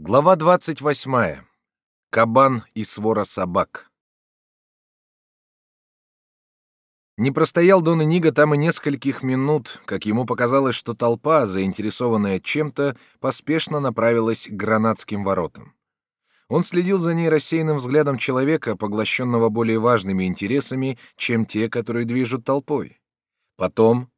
Глава двадцать восьмая. Кабан и свора собак. Не простоял Дон Иниго там и нескольких минут, как ему показалось, что толпа, заинтересованная чем-то, поспешно направилась к гранатским воротам. Он следил за ней рассеянным взглядом человека, поглощенного более важными интересами, чем те, которые движут толпой. Потом,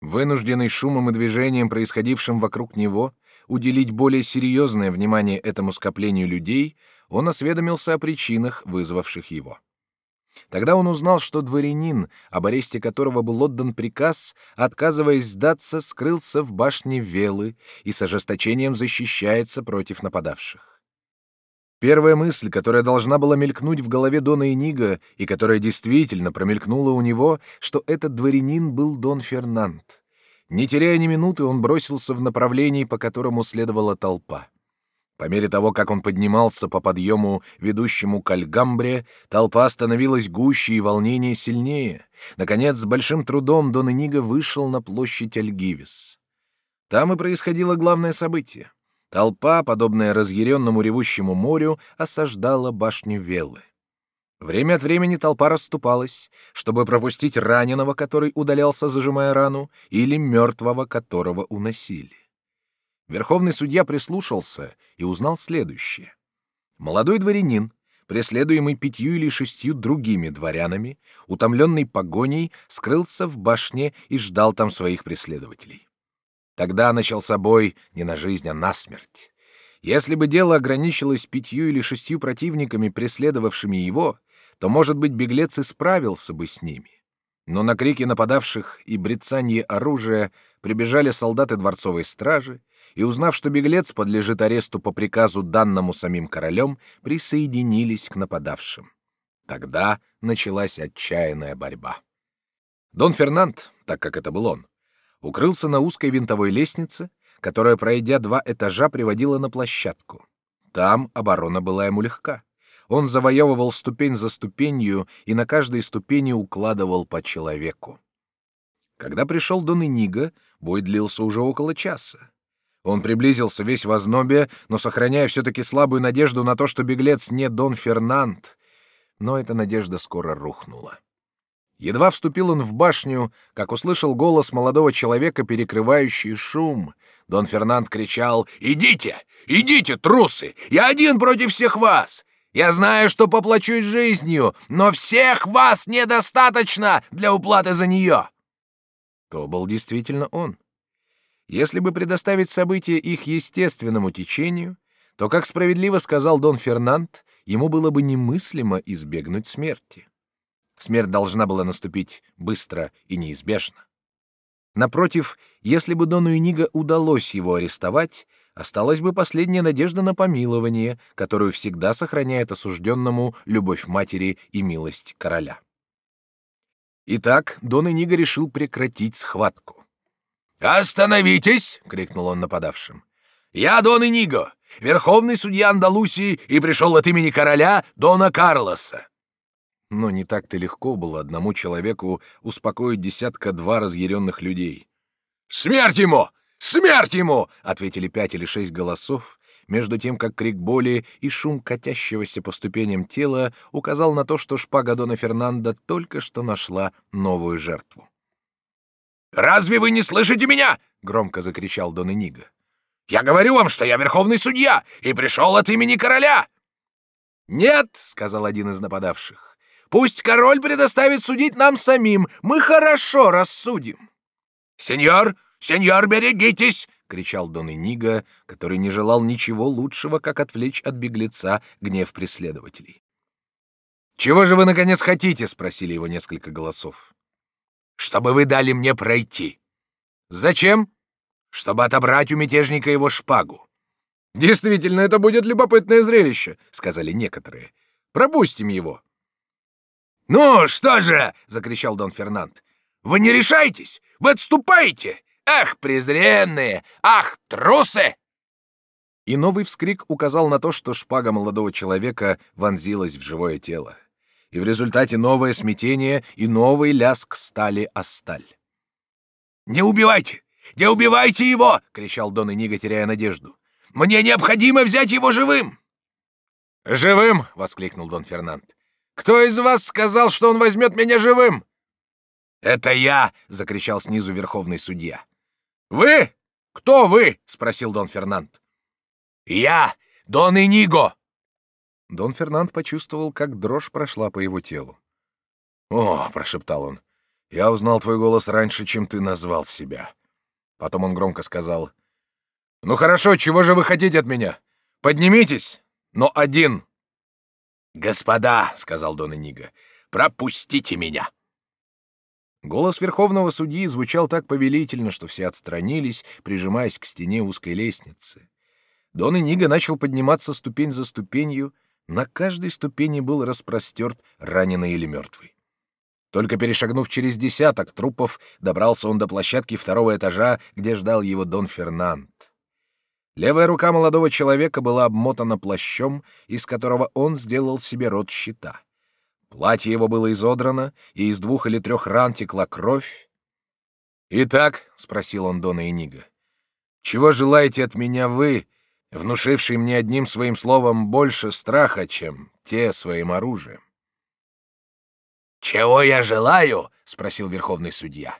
вынужденный шумом и движением, происходившим вокруг него, уделить более серьезное внимание этому скоплению людей, он осведомился о причинах, вызвавших его. Тогда он узнал, что дворянин, об аресте которого был отдан приказ, отказываясь сдаться, скрылся в башне Велы и с ожесточением защищается против нападавших. Первая мысль, которая должна была мелькнуть в голове Дона Энига, и которая действительно промелькнула у него, что этот дворянин был Дон Фернанд. Не теряя ни минуты, он бросился в направлении, по которому следовала толпа. По мере того, как он поднимался по подъему, ведущему к Альгамбре, толпа становилась гуще и волнение сильнее. Наконец, с большим трудом Дон Эниго вышел на площадь Альгивис. Там и происходило главное событие. Толпа, подобная разъяренному ревущему морю, осаждала башню Велы. Время от времени толпа расступалась, чтобы пропустить раненого, который удалялся, зажимая рану, или мертвого, которого уносили. Верховный судья прислушался и узнал следующее. Молодой дворянин, преследуемый пятью или шестью другими дворянами, утомленный погоней, скрылся в башне и ждал там своих преследователей. Тогда начался бой не на жизнь, а на смерть. Если бы дело ограничилось пятью или шестью противниками, преследовавшими его, то, может быть, беглец и справился бы с ними. Но на крики нападавших и брецанье оружия прибежали солдаты дворцовой стражи, и, узнав, что беглец подлежит аресту по приказу данному самим королем, присоединились к нападавшим. Тогда началась отчаянная борьба. Дон Фернанд, так как это был он, укрылся на узкой винтовой лестнице, которая, пройдя два этажа, приводила на площадку. Там оборона была ему легка. Он завоевывал ступень за ступенью и на каждой ступени укладывал по человеку. Когда пришел Дон Иниго, бой длился уже около часа. Он приблизился весь в ознобе, но сохраняя все-таки слабую надежду на то, что беглец не Дон Фернанд. Но эта надежда скоро рухнула. Едва вступил он в башню, как услышал голос молодого человека, перекрывающий шум. Дон Фернанд кричал «Идите! Идите, трусы! Я один против всех вас! Я знаю, что поплачусь жизнью, но всех вас недостаточно для уплаты за нее!» То был действительно он. Если бы предоставить события их естественному течению, то, как справедливо сказал Дон Фернанд, ему было бы немыслимо избегнуть смерти. Смерть должна была наступить быстро и неизбежно. Напротив, если бы Дону Иниго удалось его арестовать, осталась бы последняя надежда на помилование, которую всегда сохраняет осужденному любовь матери и милость короля. Итак, Дон Иниго решил прекратить схватку. «Остановитесь!» — крикнул он нападавшим. «Я Дон Иниго, верховный судья Андалусии, и пришел от имени короля Дона Карлоса». Но не так-то легко было одному человеку успокоить десятка-два разъяренных людей. «Смерть ему! «Смерть ему!» — ответили пять или шесть голосов, между тем как крик боли и шум катящегося по ступеням тела указал на то, что шпага Дона Фернанда только что нашла новую жертву. «Разве вы не слышите меня?» — громко закричал Дон Эниго. «Я говорю вам, что я верховный судья и пришел от имени короля!» «Нет!» — сказал один из нападавших. «Пусть король предоставит судить нам самим, мы хорошо рассудим!» «Сеньор, «Сеньор, берегитесь!» — кричал Дон Иниго, который не желал ничего лучшего, как отвлечь от беглеца гнев преследователей. «Чего же вы, наконец, хотите?» — спросили его несколько голосов. «Чтобы вы дали мне пройти». «Зачем?» «Чтобы отобрать у мятежника его шпагу». «Действительно, это будет любопытное зрелище», — сказали некоторые. «Пропустим его». «Ну, что же!» — закричал Дон Фернанд. «Вы не решаетесь? Вы отступаете! Ах, презренные! Ах, трусы!» И новый вскрик указал на то, что шпага молодого человека вонзилась в живое тело. И в результате новое смятение и новый ляск стали о сталь. «Не убивайте! Не убивайте его!» — кричал Дон Иниго, теряя надежду. Мне необходимо взять его живым!» «Живым!» — воскликнул Дон Фернанд. «Кто из вас сказал, что он возьмет меня живым?» «Это я!» — закричал снизу верховный судья. «Вы? Кто вы?» — спросил Дон Фернанд. «Я, Дон Иниго!» Дон Фернанд почувствовал, как дрожь прошла по его телу. «О!» — прошептал он. «Я узнал твой голос раньше, чем ты назвал себя». Потом он громко сказал. «Ну хорошо, чего же вы хотите от меня? Поднимитесь, но один». «Господа», — сказал Дон Иниго, — «пропустите меня». Голос верховного судьи звучал так повелительно, что все отстранились, прижимаясь к стене узкой лестницы. Дон Иниго начал подниматься ступень за ступенью, на каждой ступени был распростерт раненый или мертвый. Только перешагнув через десяток трупов, добрался он до площадки второго этажа, где ждал его Дон Фернанд. Левая рука молодого человека была обмотана плащом, из которого он сделал себе рот щита. Платье его было изодрано, и из двух или трех ран текла кровь. «Итак», — спросил он Дона Энига, — «чего желаете от меня вы, внушивший мне одним своим словом больше страха, чем те своим оружием?» «Чего я желаю?» — спросил верховный судья.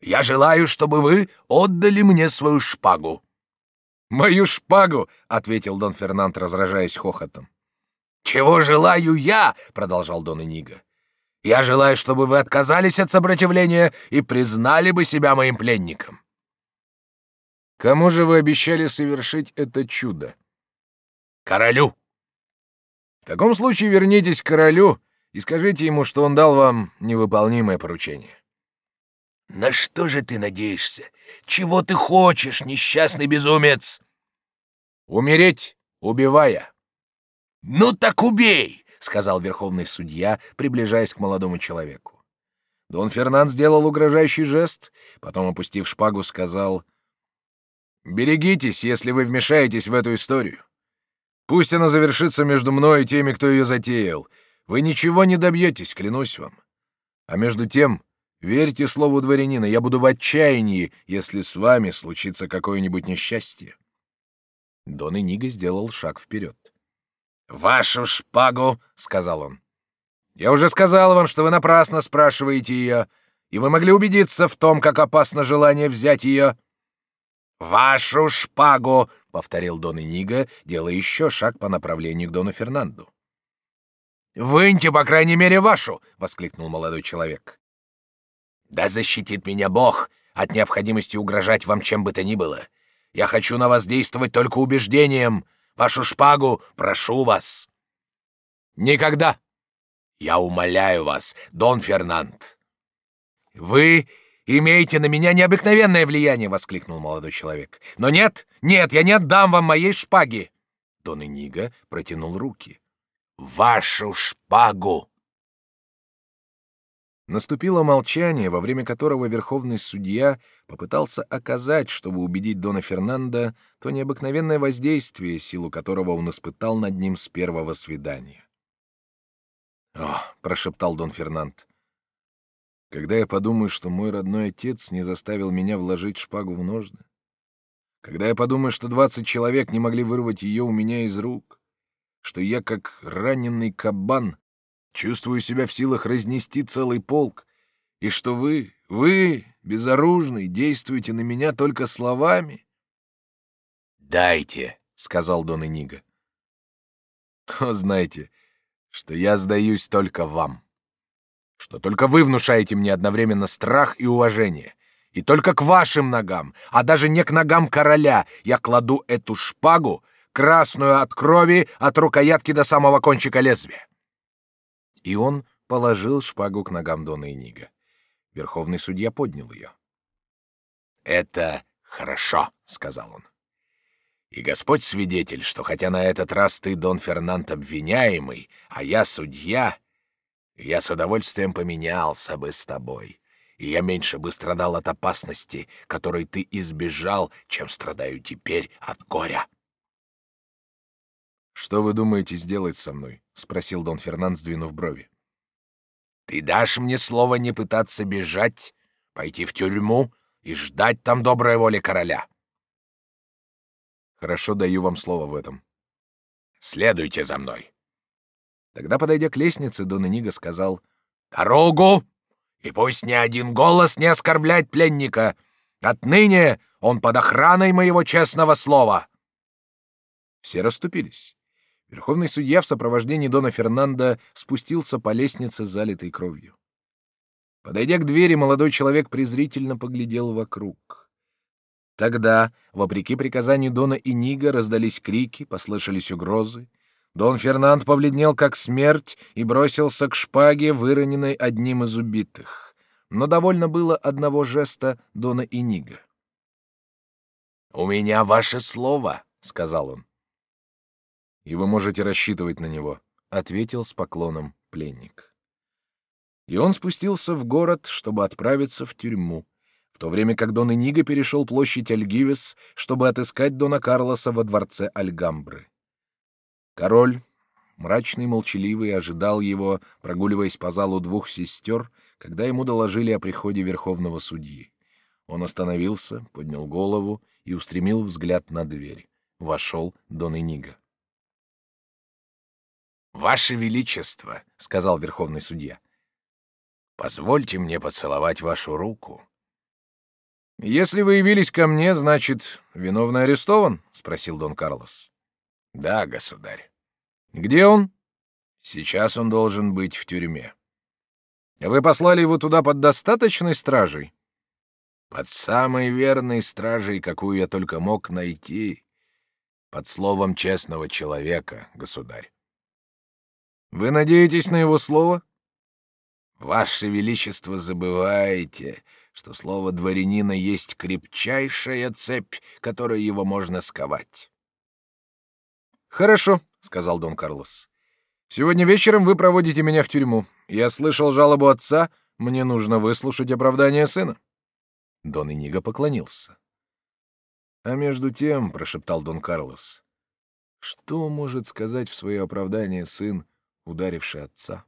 «Я желаю, чтобы вы отдали мне свою шпагу». «Мою шпагу!» — ответил Дон Фернанд, разражаясь хохотом. «Чего желаю я?» — продолжал Дон Иниго. «Я желаю, чтобы вы отказались от сопротивления и признали бы себя моим пленником». «Кому же вы обещали совершить это чудо?» «Королю». «В таком случае вернитесь к королю и скажите ему, что он дал вам невыполнимое поручение». «На что же ты надеешься? Чего ты хочешь, несчастный безумец?» «Умереть, убивая». «Ну так убей!» — сказал верховный судья, приближаясь к молодому человеку. Дон Фернанд сделал угрожающий жест, потом, опустив шпагу, сказал, «Берегитесь, если вы вмешаетесь в эту историю. Пусть она завершится между мной и теми, кто ее затеял. Вы ничего не добьетесь, клянусь вам. А между тем, верьте слову дворянина, я буду в отчаянии, если с вами случится какое-нибудь несчастье». Дон Эниго сделал шаг вперед. «Вашу шпагу!» — сказал он. «Я уже сказал вам, что вы напрасно спрашиваете ее, и вы могли убедиться в том, как опасно желание взять ее». «Вашу шпагу!» — повторил Дон Иниго, делая еще шаг по направлению к Дону Фернанду. «Выньте, по крайней мере, вашу!» — воскликнул молодой человек. «Да защитит меня Бог от необходимости угрожать вам чем бы то ни было. Я хочу на вас действовать только убеждением, Вашу шпагу, прошу вас!» «Никогда!» «Я умоляю вас, Дон Фернанд!» «Вы имеете на меня необыкновенное влияние!» — воскликнул молодой человек. «Но нет, нет, я не отдам вам моей шпаги!» Дон Иниго протянул руки. «Вашу шпагу!» Наступило молчание, во время которого верховный судья попытался оказать, чтобы убедить Дона Фернанда, то необыкновенное воздействие, силу которого он испытал над ним с первого свидания. «О!» — прошептал Дон Фернанд. «Когда я подумаю, что мой родной отец не заставил меня вложить шпагу в ножны, когда я подумаю, что двадцать человек не могли вырвать ее у меня из рук, что я, как раненый кабан, чувствую себя в силах разнести целый полк, и что вы, вы, безоружный, действуете на меня только словами? «Дайте», — сказал Дон Эниго. «О, знаете, что я сдаюсь только вам, что только вы внушаете мне одновременно страх и уважение, и только к вашим ногам, а даже не к ногам короля, я кладу эту шпагу, красную от крови, от рукоятки до самого кончика лезвия и он положил шпагу к ногам Дона Инига. Верховный судья поднял ее. «Это хорошо», — сказал он. «И Господь свидетель, что хотя на этот раз ты, Дон Фернанд, обвиняемый, а я судья, я с удовольствием поменялся бы с тобой, и я меньше бы страдал от опасности, которой ты избежал, чем страдаю теперь от горя». «Что вы думаете сделать со мной?» — спросил Дон Фернанд, сдвинув брови. «Ты дашь мне слово не пытаться бежать, пойти в тюрьму и ждать там доброй воли короля?» Хорошо, даю вам слово в этом. Следуйте за мной. Тогда, подойдя к лестнице, Дон Иниго сказал «Дорогу! И пусть ни один голос не оскорбляет пленника. Отныне он под охраной моего честного слова». Все расступились. Верховный судья в сопровождении Дона Фернанда спустился по лестнице, залитой кровью. Подойдя к двери, молодой человек презрительно поглядел вокруг. Тогда, вопреки приказанию Дона Инига, раздались крики, послышались угрозы. Дон Фернанд побледнел как смерть и бросился к шпаге, выроненной одним из убитых. Но довольно было одного жеста Дона Инига. «У меня ваше слово», — сказал он. «И вы можете рассчитывать на него», — ответил с поклоном пленник. И он спустился в город, чтобы отправиться в тюрьму, в то время как Дон Иниго перешел площадь Альгивес, чтобы отыскать Дона Карлоса во дворце Альгамбры. Король, мрачный молчаливый, ожидал его, прогуливаясь по залу двух сестер, когда ему доложили о приходе верховного судьи. Он остановился, поднял голову и устремил взгляд на дверь. Вошел Дон Иниго. «Ваше Величество», — сказал верховный судья, — «позвольте мне поцеловать вашу руку». «Если вы явились ко мне, значит, виновный арестован?» — спросил Дон Карлос. «Да, государь». «Где он?» «Сейчас он должен быть в тюрьме». «Вы послали его туда под достаточной стражей?» «Под самой верной стражей, какую я только мог найти. Под словом честного человека, государь». «Вы надеетесь на его слово?» «Ваше Величество, забываете, что слово дворянина есть крепчайшая цепь, которой его можно сковать». «Хорошо», — сказал Дон Карлос. «Сегодня вечером вы проводите меня в тюрьму. Я слышал жалобу отца, мне нужно выслушать оправдание сына». Дон Иниго поклонился. «А между тем», — прошептал Дон Карлос, — «что может сказать в свое оправдание сын, ударивший отца?»